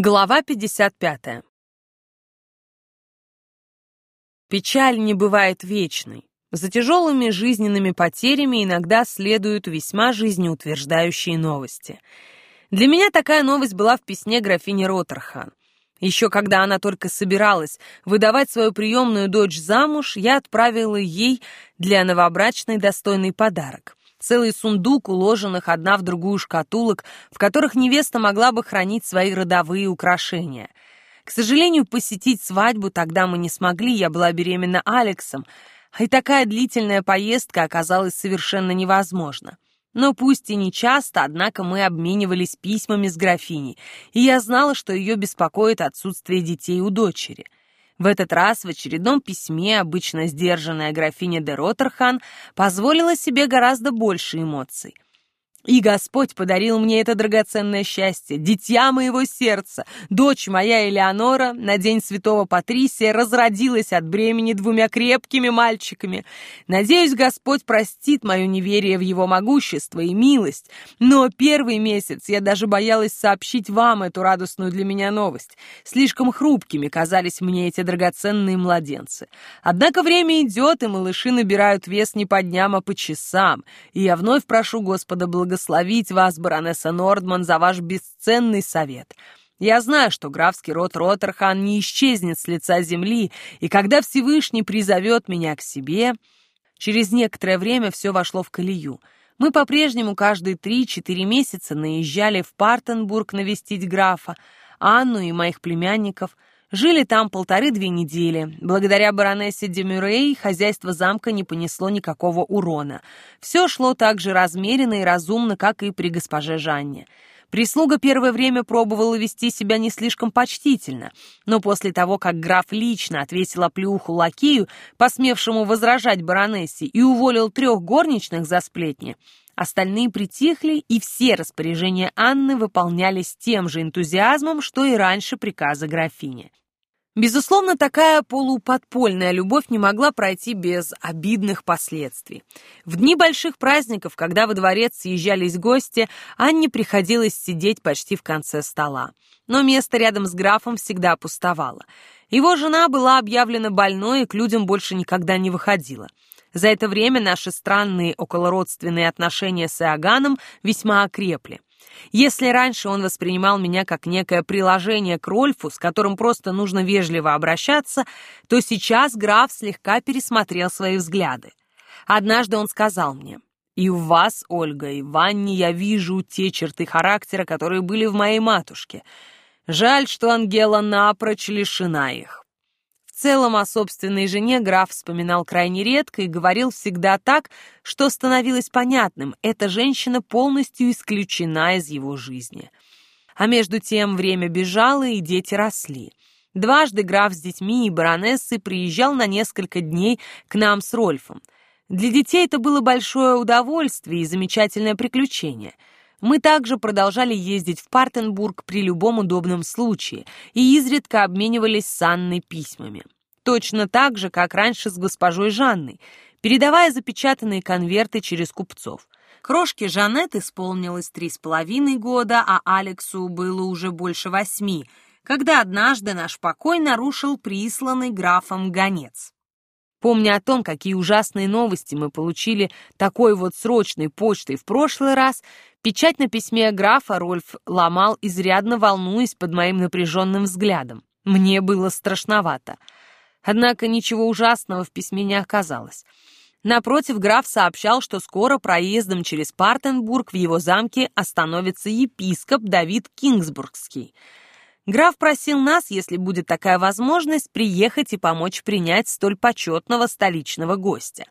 Глава 55. Печаль не бывает вечной. За тяжелыми жизненными потерями иногда следуют весьма жизнеутверждающие новости. Для меня такая новость была в письме графини Роттерхан. Еще когда она только собиралась выдавать свою приемную дочь замуж, я отправила ей для новобрачной достойный подарок целый сундук уложенных одна в другую шкатулок, в которых невеста могла бы хранить свои родовые украшения. К сожалению, посетить свадьбу тогда мы не смогли, я была беременна Алексом, и такая длительная поездка оказалась совершенно невозможна. Но пусть и не часто, однако мы обменивались письмами с графиней, и я знала, что ее беспокоит отсутствие детей у дочери — в этот раз в очередном письме обычно сдержанная графиня де Роттерхан позволила себе гораздо больше эмоций — и Господь подарил мне это драгоценное счастье, дитя моего сердца. Дочь моя Элеонора на день святого Патрисия разродилась от бремени двумя крепкими мальчиками. Надеюсь, Господь простит мое неверие в его могущество и милость. Но первый месяц я даже боялась сообщить вам эту радостную для меня новость. Слишком хрупкими казались мне эти драгоценные младенцы. Однако время идет, и малыши набирают вес не по дням, а по часам. И я вновь прошу Господа благословения благословить вас, баронесса Нордман, за ваш бесценный совет. Я знаю, что графский род Роттерхан не исчезнет с лица земли, и когда Всевышний призовет меня к себе... Через некоторое время все вошло в колею. Мы по-прежнему каждые три-четыре месяца наезжали в Партенбург навестить графа, Анну и моих племянников — Жили там полторы-две недели. Благодаря баронессе Демюрей хозяйство замка не понесло никакого урона. Все шло так же размеренно и разумно, как и при госпоже Жанне. Прислуга первое время пробовала вести себя не слишком почтительно, но после того, как граф лично ответил оплеуху лакею, посмевшему возражать баронессе, и уволил трех горничных за сплетни, Остальные притихли, и все распоряжения Анны выполнялись тем же энтузиазмом, что и раньше приказы графини. Безусловно, такая полуподпольная любовь не могла пройти без обидных последствий. В дни больших праздников, когда во дворец съезжались гости, Анне приходилось сидеть почти в конце стола. Но место рядом с графом всегда пустовало. Его жена была объявлена больной и к людям больше никогда не выходила. За это время наши странные околородственные отношения с Иоганном весьма окрепли. Если раньше он воспринимал меня как некое приложение к Рольфу, с которым просто нужно вежливо обращаться, то сейчас граф слегка пересмотрел свои взгляды. Однажды он сказал мне, «И в вас, Ольга, и в Ванне я вижу те черты характера, которые были в моей матушке. Жаль, что Ангела напрочь лишена их целом о собственной жене граф вспоминал крайне редко и говорил всегда так, что становилось понятным, эта женщина полностью исключена из его жизни. А между тем время бежало, и дети росли. Дважды граф с детьми и баронессой приезжал на несколько дней к нам с Рольфом. Для детей это было большое удовольствие и замечательное приключение — мы также продолжали ездить в Партенбург при любом удобном случае и изредка обменивались с Анной письмами. Точно так же, как раньше с госпожой Жанной, передавая запечатанные конверты через купцов. Крошке Жанет исполнилось три с половиной года, а Алексу было уже больше восьми, когда однажды наш покой нарушил присланный графом гонец. Помня о том, какие ужасные новости мы получили такой вот срочной почтой в прошлый раз, печать на письме графа Рольф ломал, изрядно волнуясь под моим напряженным взглядом. Мне было страшновато. Однако ничего ужасного в письме не оказалось. Напротив, граф сообщал, что скоро проездом через Партенбург в его замке остановится епископ Давид Кингсбургский — Граф просил нас, если будет такая возможность, приехать и помочь принять столь почетного столичного гостя.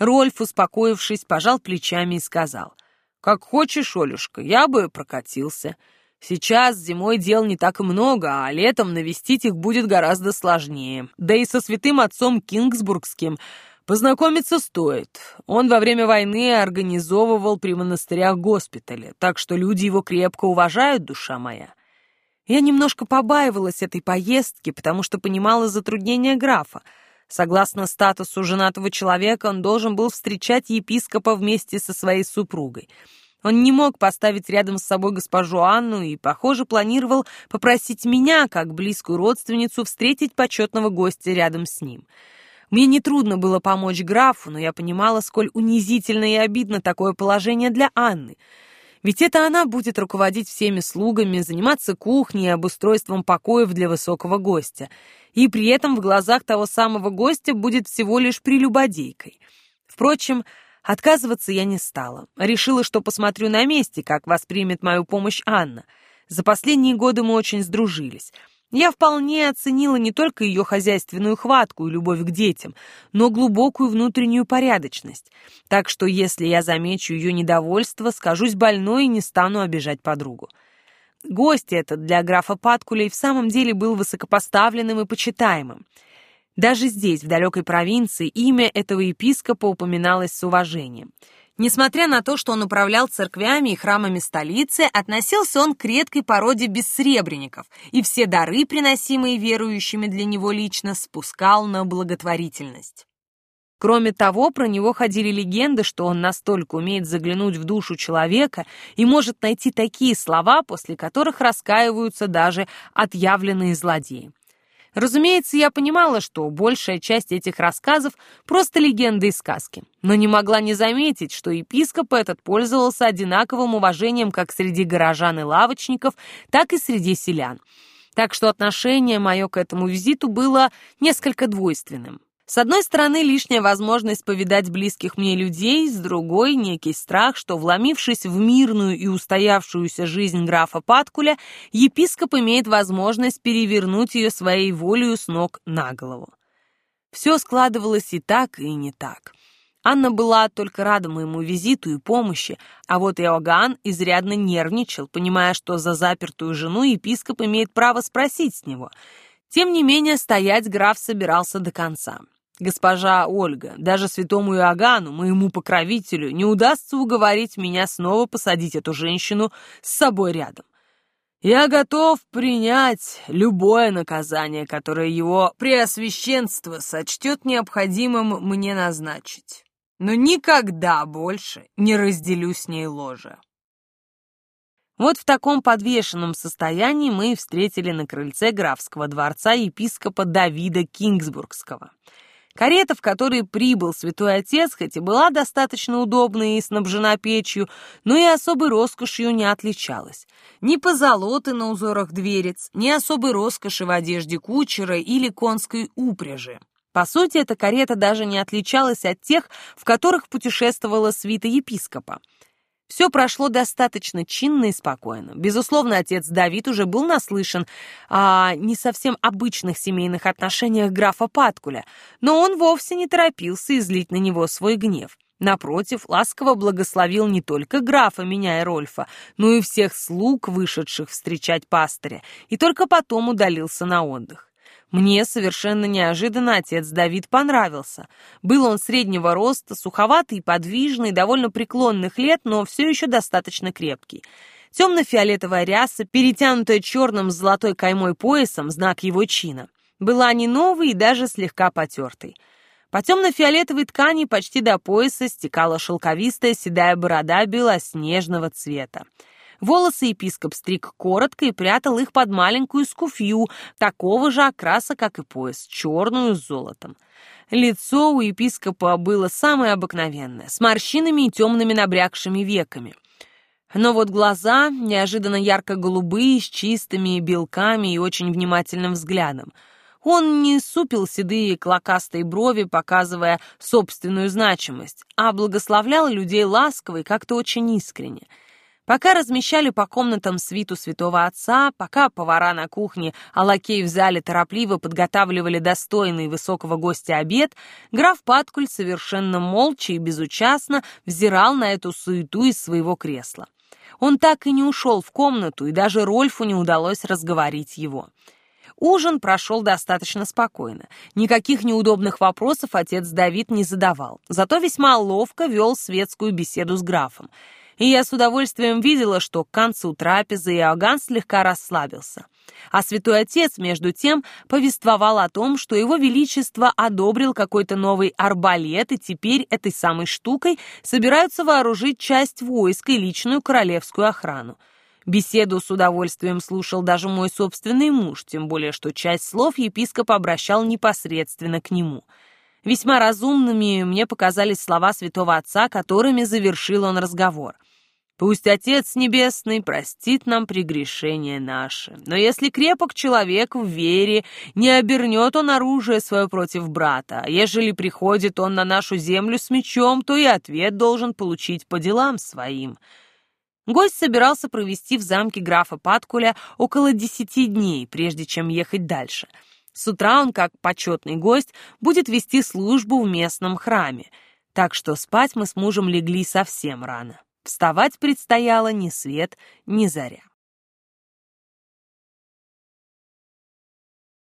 Рольф, успокоившись, пожал плечами и сказал, «Как хочешь, Олюшка, я бы прокатился. Сейчас зимой дел не так много, а летом навестить их будет гораздо сложнее. Да и со святым отцом Кингсбургским познакомиться стоит. Он во время войны организовывал при монастырях госпитали, так что люди его крепко уважают, душа моя». Я немножко побаивалась этой поездки, потому что понимала затруднения графа. Согласно статусу женатого человека, он должен был встречать епископа вместе со своей супругой. Он не мог поставить рядом с собой госпожу Анну и, похоже, планировал попросить меня, как близкую родственницу, встретить почетного гостя рядом с ним. Мне нетрудно было помочь графу, но я понимала, сколь унизительно и обидно такое положение для Анны. Ведь это она будет руководить всеми слугами, заниматься кухней и обустройством покоев для высокого гостя. И при этом в глазах того самого гостя будет всего лишь прелюбодейкой. Впрочем, Отказываться я не стала. Решила, что посмотрю на месте, как воспримет мою помощь Анна. За последние годы мы очень сдружились. Я вполне оценила не только ее хозяйственную хватку и любовь к детям, но глубокую внутреннюю порядочность. Так что если я замечу ее недовольство, скажусь больной и не стану обижать подругу. Гость этот для графа Паткуля и в самом деле был высокопоставленным и почитаемым. Даже здесь, в далекой провинции, имя этого епископа упоминалось с уважением. Несмотря на то, что он управлял церквями и храмами столицы, относился он к редкой породе бессребренников, и все дары, приносимые верующими для него лично, спускал на благотворительность. Кроме того, про него ходили легенды, что он настолько умеет заглянуть в душу человека и может найти такие слова, после которых раскаиваются даже отъявленные злодеи. Разумеется, я понимала, что большая часть этих рассказов — просто легенды и сказки, но не могла не заметить, что епископ этот пользовался одинаковым уважением как среди горожан и лавочников, так и среди селян. Так что отношение мое к этому визиту было несколько двойственным. С одной стороны, лишняя возможность повидать близких мне людей, с другой — некий страх, что, вломившись в мирную и устоявшуюся жизнь графа Паткуля, епископ имеет возможность перевернуть ее своей волею с ног на голову. Все складывалось и так, и не так. Анна была только рада моему визиту и помощи, а вот Иоганн изрядно нервничал, понимая, что за запертую жену епископ имеет право спросить с него. Тем не менее, стоять граф собирался до конца. Госпожа Ольга, даже святому Иоганну, моему покровителю, не удастся уговорить меня снова посадить эту женщину с собой рядом. Я готов принять любое наказание, которое его преосвященство сочтет необходимым мне назначить. Но никогда больше не разделю с ней ложе. Вот в таком подвешенном состоянии мы встретили на крыльце графского дворца епископа Давида Кингсбургского — Карета, в которой прибыл святой отец, хоть и была достаточно удобной и снабжена печью, но и особой роскошью не отличалась. Ни позолоты на узорах дверец, ни особой роскоши в одежде кучера или конской упряжи. По сути, эта карета даже не отличалась от тех, в которых путешествовала свита епископа. Все прошло достаточно чинно и спокойно. Безусловно, отец Давид уже был наслышан о не совсем обычных семейных отношениях графа Паткуля, но он вовсе не торопился излить на него свой гнев. Напротив, ласково благословил не только графа, меняя Рольфа, но и всех слуг, вышедших встречать пастыря, и только потом удалился на отдых. Мне совершенно неожиданно отец Давид понравился. Был он среднего роста, суховатый подвижный, довольно преклонных лет, но все еще достаточно крепкий. Темно-фиолетовая ряса, перетянутая черным с золотой каймой поясом, знак его чина, была не новой и даже слегка потертой. По темно-фиолетовой ткани почти до пояса стекала шелковистая седая борода белоснежного цвета. Волосы епископ стриг коротко и прятал их под маленькую скуфью, такого же окраса, как и пояс, черную с золотом. Лицо у епископа было самое обыкновенное, с морщинами и темными набрякшими веками. Но вот глаза неожиданно ярко-голубые, с чистыми белками и очень внимательным взглядом. Он не супил седые клокастые брови, показывая собственную значимость, а благословлял людей ласково и как-то очень искренне — Пока размещали по комнатам свиту святого отца, пока повара на кухне, а лакей в зале торопливо подготавливали достойный высокого гостя обед, граф Паткуль совершенно молча и безучастно взирал на эту суету из своего кресла. Он так и не ушел в комнату, и даже Рольфу не удалось разговорить его. Ужин прошел достаточно спокойно. Никаких неудобных вопросов отец Давид не задавал, зато весьма ловко вел светскую беседу с графом. И я с удовольствием видела, что к концу трапезы Иоганн слегка расслабился. А святой отец, между тем, повествовал о том, что его величество одобрил какой-то новый арбалет, и теперь этой самой штукой собираются вооружить часть войска и личную королевскую охрану. Беседу с удовольствием слушал даже мой собственный муж, тем более что часть слов епископ обращал непосредственно к нему. Весьма разумными мне показались слова святого отца, которыми завершил он разговор — Пусть Отец Небесный простит нам прегрешения наши. Но если крепок человек в вере, не обернет он оружие свое против брата, а ежели приходит он на нашу землю с мечом, то и ответ должен получить по делам своим». Гость собирался провести в замке графа Паткуля около десяти дней, прежде чем ехать дальше. С утра он, как почетный гость, будет вести службу в местном храме, так что спать мы с мужем легли совсем рано. Вставать предстояло ни свет, ни заря.